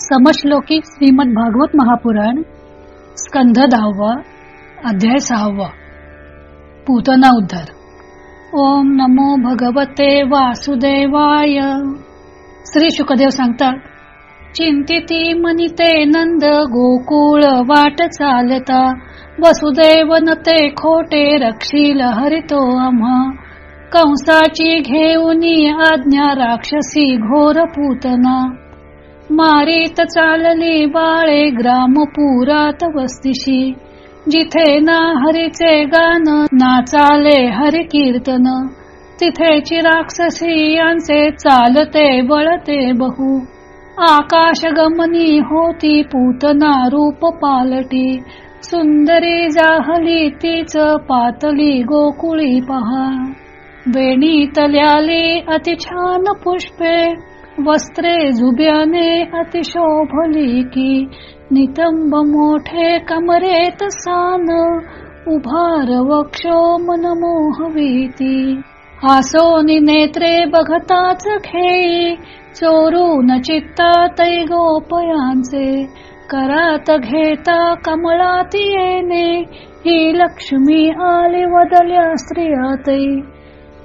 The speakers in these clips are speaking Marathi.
समश्लोकी श्रीमद भागवत महापुराण स्कंध दहावा अध्याय सहावा. पूतना उद्धार. ओम नमो भगवते वासुदेवाय. श्री शुकदेव सांगतात चिंतिती मनिते नंद गोकुळ वाट चालता वसुदेव नते खोटे रक्षील हरितो आम्हा. कंसाची घेऊनी आज्ञा राक्षसी घोर पूतना. मारीत चालली बाळे ग्रामपुरात वस्तीशी. जिथे ना हरीचे गान नाचाले हरि कीर्तन तिथे राक्षसी यांचे चालते बळते बहु. आकाश गमनी होती पूतना रूप पालटी. सुंदरी जाहली तीच पातली गोकुळी पहा. वेणी तल्याली अति छान पुष्पे. वस्त्रे झुब्याने अतिशोभली की नितंब मोठे कमरेत सान उभार वक्षो मनमोहवीती हासोनी नेत्रे बघताच खेळी चोरून चित्ता तै गोपयांचे. करात घेता कमळात येणे ही लक्ष्मी आली वदल्या स्त्रियातै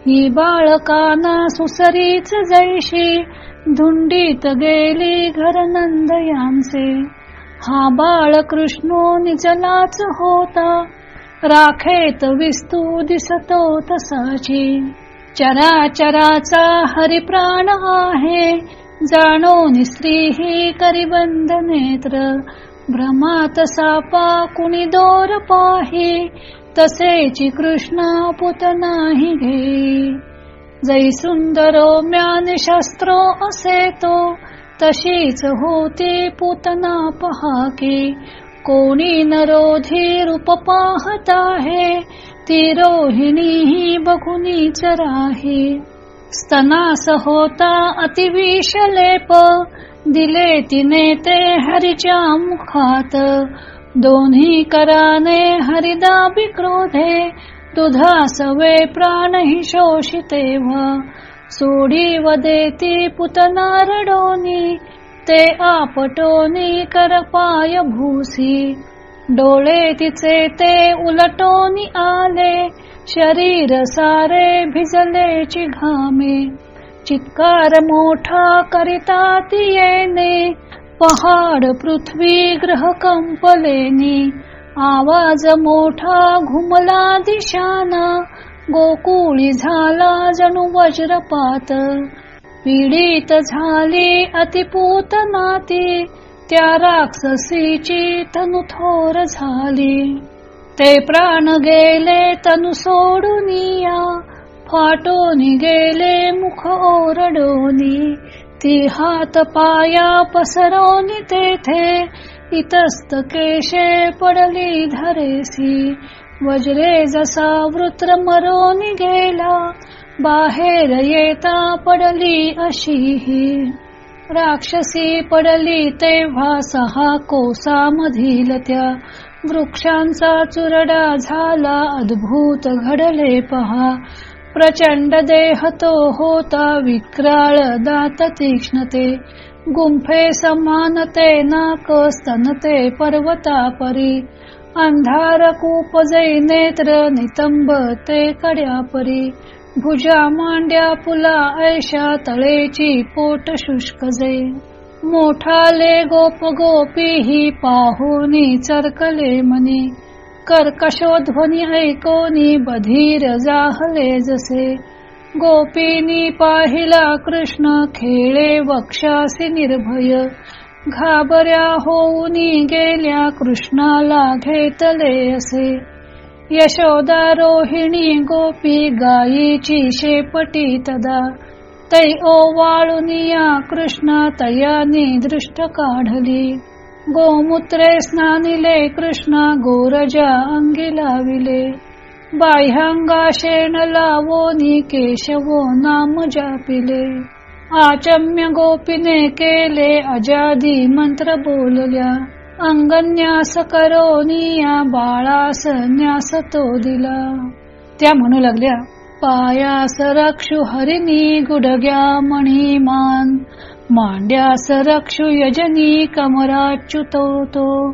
ही बाळकाना सुसरीच जैशी धुंडीत गेली घर नंद यांचे. हा बाळ कृष्णो निचलाच होता. राखेत विस्तू दिसतो तसाची. चराचराचा हरिप्राण आहे. जाणो निस्त्री ही करिबंद नेत्र. भ्रमात सापा कुणी दोर पाही. तसेची कृष्णा पुत नाही घे. जै सुंदर म्यान शस्त्रो असे तो तशीच होती पुतना पहाके कोणी नरोधी रूप पाहत आहे ती रोहिणी ही बघुनीच राही. स्तनास होता अतिविषलेप दिले तिने ते हरिच्या मुखात. दोन्ही कराने हरिदा विक्रोधे तुधासवे प्राण हि शोषितेव्हा सोडी वदेती पुतना रडोनी ते आपटोनी करपाय भूसी. डोळे तिचे ते उलटोनी आले शरीर सारे भिजले घामे. चित्कार मोठा करिता ती येणे पहाड पृथ्वी ग्रह कंपलेनी. आवाज मोठा घुमला दिशाना गोकुळी झाला जणू वज्रपात. पीडित झाली अतिपूत नाती त्या राक्षसीची तनु थोर झाली. ते प्राण गेले तनु सोडून या फाटोनी गेले मुख ओरडोनी. ती हात पाया पसरवून तेथे इतस्त केशे पडली धरेसी. वज्रे जसा वृत्र मरो गेला बाहेर येता पडली अशीही. राक्षसी पडली तेव्हा सहा कोसामधील त्या वृक्षांचा चुरडा झाला अद्भुत घडले पहा. प्रचंड देह तो होता विक्राळ दात तीक्ष्णते. गुंफे समानते नाक स्तनते पर्वता परी. अंधार कूप जै नेत्र नितंब ते कड्या परी. भुजा मांड्या पुला ऐशा तळेची पोट शुष्क जे. मोठाले गोप गोपी ही पाहुनी चरकले मनी. कर्कशोध्वनी ऐकोनी बधीर जाहले जसे. गोपीनी पाहिला कृष्ण खेळे वक्षासी निर्भय. घाबऱ्या होऊनी गेल्या कृष्णाला घेतले असे. यशोदा रोहिणी गोपी गायीची शेपटी तदा. तै ओवाळुनिया कृष्ण तयानी दृष्ट काढली. गोमूत्रे स्नानिले कृष्ण गोरजा अंगी लाविले. बाह्यांगा शेण लावोनी केशवो नाम जापिले। आचम्य गोपीने केले अजादी मंत्र बोलल्या। अंगन्यास करोनिया बाळास न्यास तो दिला। त्या म्हणू लागल्या पायास रक्षु हरिणी गुडग्या मणिमान मांड्यास रक्षु यजनी कमराच्युतो तो।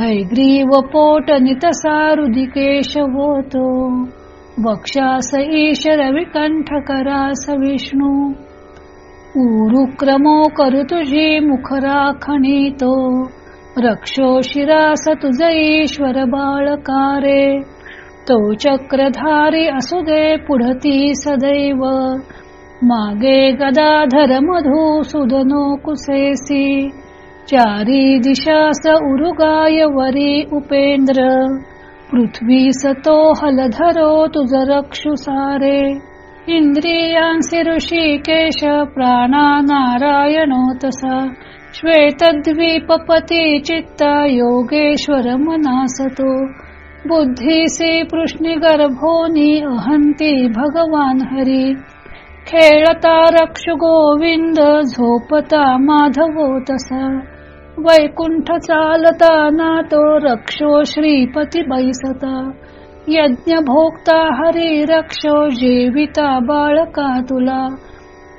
हैग्रीव पोट नितसा रुदिकेश होतो वक्षास ईशर विकंठ करास विष्णू। उरुक्रमो करू तुझी मुखरा खणितो रक्षो शिरास तुझ ईश्वर बाळकारे। तो चक्रधारी असू दे पुढती सदैव। मागे गदाधर मधु सुदनो कुसेसी चारी दिशास उरुगाय वरी उपेंद्र पृथ्वी सतो हलधरो तुझ रक्षु सारे। इंद्रियांसी ऋषिकेश प्राणा नारायणो तसा श्वेतद्वीपपती चित्ता योगेश्वर मनासतो। बुद्धीसी पृष्णी गर्भोनी अहंती भगवान हरी। खेळता रक्षु गोविंद झोपता माधवो तसा वैकुंठ चालताना तो रक्षो श्रीपती बैसता. यज्ञ भोक्ता हरी रक्षो जीविता बाळका तुला.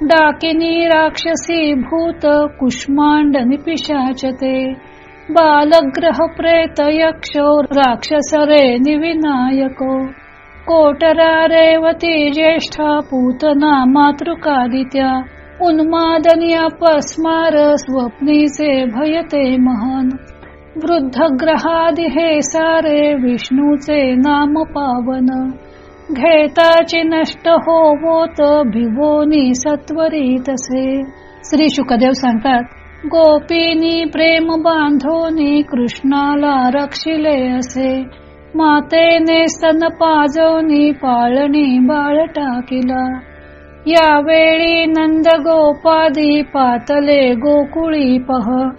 डाकिनी राक्षसी भूत कुष्मांड निपिशाचते बालग्रह प्रेत यक्षो राक्षस रे निविनायको. कोटरा रेवती ज्येष्ठा पूतना मातृकादित्या. उन्मादनी अपस्मार स्वप्नीचे भयते महन. वृद्ध ग्रहादि हे सारे विष्णूचे नाम पावन घेताची नष्ट होवोत भिवोनी सत्वरी तसे श्री शुकदेव सांगतात गोपीनी प्रेम बांधोनी कृष्णाला रक्षिले असे. मातेने स्तन पाजवनी पाळणी बाळ टाकिला. यावेळी नंद गोपादी पातले गोकुळी पह.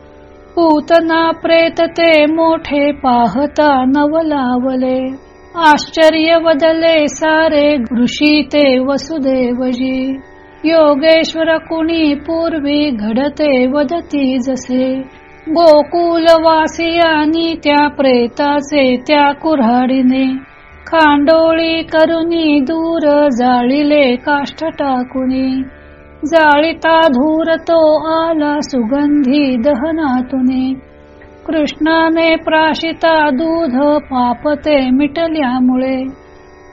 पूतना प्रेत ते मोठे पाहता नवलावले आश्चर्य वदले सारे ऋषी ते वसुदेवजी. योगेश्वर कुणी पूर्वी घडते वदती जसे. गोकुलवासियानी त्या प्रेताचे त्या कुऱ्हाडीने खांडोळी करुनी दूर जाळीले काष्ट टाकुनी. जाळीता धूर तो आला सुगंधी दहनातुनी. कृष्णाने प्राशिता दूध पापते मिटल्यामुळे.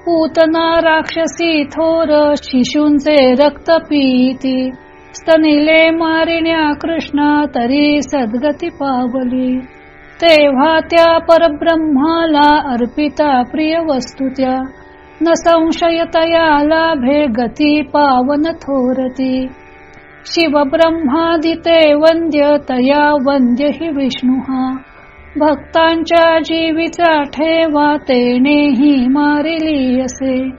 पूतना राक्षसी थोर शिशूंचे रक्त पीती. स्तनिले मारिण्या कृष्णा तरी सद्गती पावली. तेव्हा त्या परब्रह्माला अर्पिता प्रिय वस्तुत्या. न संशयतया लाभे गती पावन थोरती. शिव ब्रह्मादिते वंद्य तया वंद्य हि विष्णू. भक्तांच्या जीविचा ठेवा तेनेही मारिली असे.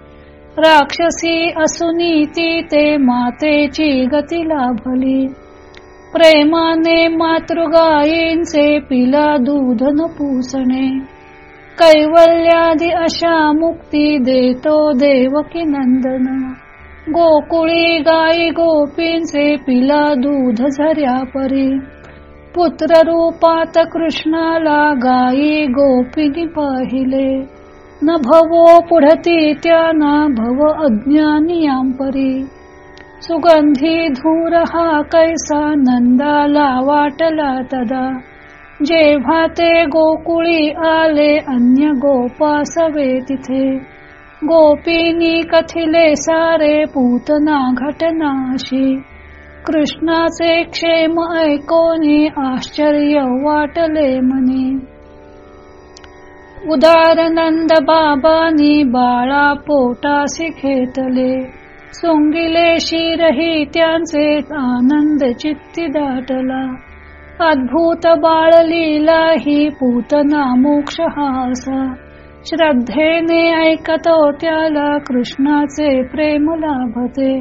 राक्षसी असुनी ती ते मातेची गती लाभली. प्रेमाने मातृगायींचे पिला दूध न पुसणे. कैवल्यादी अशा मुक्ती देतो देवकी नंदन. गोकुळी गायी गोपींचे पिला दूध झऱ्या परी. पुत्र रूपात कृष्णाला गायी गोपिनी पाहिले. न भवो पुढती त्या न भव अज्ञानियांपरी. सुगंधी धूर हा कैसा नंदाला वाटला तदा. जेव्हा ते गोकुळी आले अन्य गोपासवे तिथे. गोपीनी कथिले सारे पूतना घटनाशी. कृष्णाचे क्षेम ऐकोनी आश्चर्य वाटले मनी उदारनंद बाबानी बाळा पोटासी घेतले सोंगिले शिरही त्यांचे आनंद चित्ती दाटला. अद्भुत बाळ लीला ही पूतना मोक्ष हासा. श्रद्धेने ऐकतो त्याला कृष्णाचे प्रेम लाभते.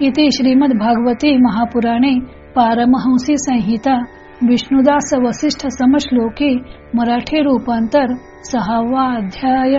इथे श्रीमद भागवती महापुराणे पारमहंसी संहिता विष्णुदास वसिष्ठ समश्लोकी मराठी रूपांतर सहावा अध्याय.